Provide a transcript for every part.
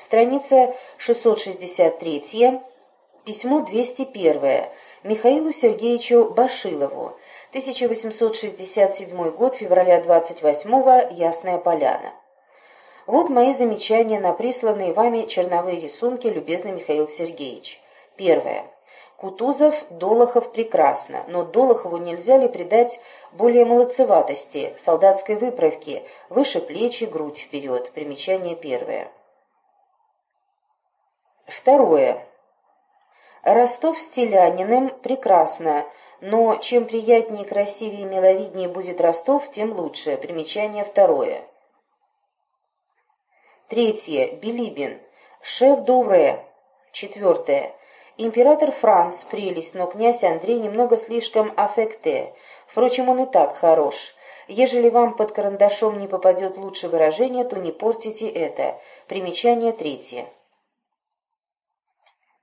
Страница 663, письмо 201 Михаилу Сергеевичу Башилову, 1867 год, февраля 28 Ясная Поляна. Вот мои замечания на присланные вами черновые рисунки, любезный Михаил Сергеевич. Первое. Кутузов, Долохов прекрасно, но Долохову нельзя ли придать более молодцеватости, солдатской выправки, выше плечи, грудь вперед. Примечание первое. Второе. Ростов с Теляниным прекрасно, но чем приятнее, красивее и миловиднее будет Ростов, тем лучше. Примечание второе. Третье. Билибин. Шеф Дуре. Четвертое. Император Франц – прелесть, но князь Андрей немного слишком аффекте. Впрочем, он и так хорош. Ежели вам под карандашом не попадет лучше выражение, то не портите это. Примечание третье.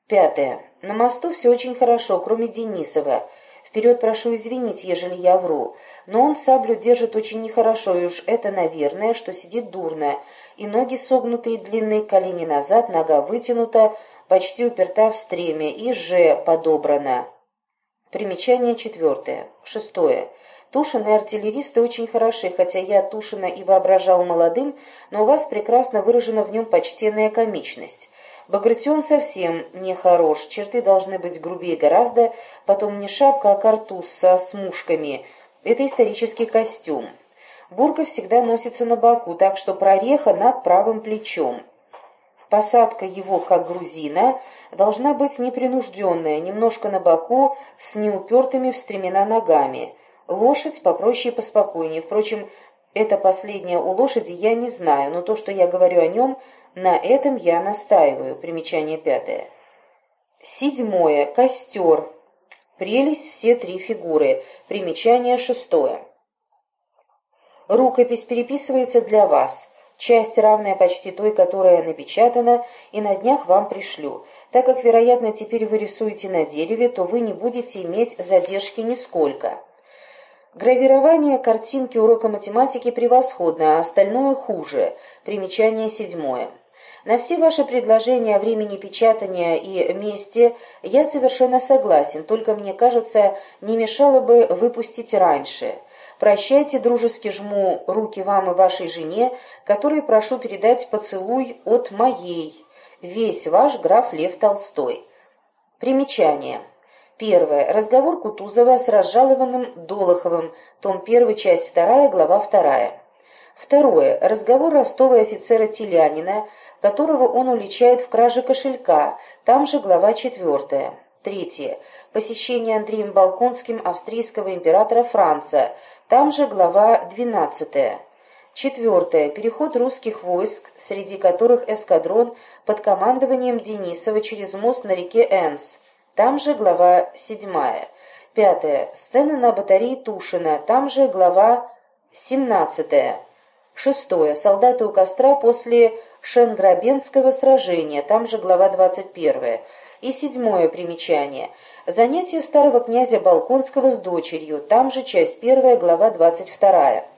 Пятое. На мосту все очень хорошо, кроме Денисова. Вперед прошу извинить, ежели я вру. Но он саблю держит очень нехорошо, и уж это, наверное, что сидит дурно. И ноги согнутые длинные, колени назад, нога вытянута, почти уперта в стреме, и же подобрана. Примечание четвертое. Шестое. Тушины артиллеристы очень хороши, хотя я Тушина и воображал молодым, но у вас прекрасно выражена в нем почтенная комичность. Багратион совсем не хорош, черты должны быть грубее гораздо, потом не шапка, а картуз со смушками. Это исторический костюм. Бурка всегда носится на боку, так что прореха над правым плечом. Посадка его, как грузина, должна быть непринужденная, немножко на боку, с неупертыми в стремена ногами. Лошадь попроще и поспокойнее. Впрочем, это последнее у лошади я не знаю, но то, что я говорю о нем, на этом я настаиваю. Примечание пятое. Седьмое. Костер. Прелесть все три фигуры. Примечание шестое. Рукопись переписывается для вас. Часть, равная почти той, которая напечатана, и на днях вам пришлю. Так как, вероятно, теперь вы рисуете на дереве, то вы не будете иметь задержки нисколько. Гравирование картинки урока математики превосходно, а остальное хуже. Примечание седьмое. На все ваши предложения о времени печатания и месте я совершенно согласен, только мне кажется, не мешало бы выпустить раньше. Прощайте, дружески жму руки вам и вашей жене, которой прошу передать поцелуй от моей. Весь ваш граф Лев Толстой. Примечание. Первое. Разговор Кутузова с разжалованным Долоховым. Том 1, часть 2, глава 2. Второе. Разговор Ростова и офицера Телянина, которого он уличает в краже кошелька. Там же глава 4. Третье. Посещение Андреем Балконским австрийского императора Франца. Там же глава 12. Четвертое. Переход русских войск, среди которых эскадрон под командованием Денисова через мост на реке Энс. Там же глава 7. Пятое. Сцена на батарее Тушина. Там же глава 17. Шестое. Солдаты у костра после Шенграбенского сражения. Там же глава 21. И седьмое примечание. Занятие старого князя Балконского с дочерью, там же часть первая, глава двадцать вторая.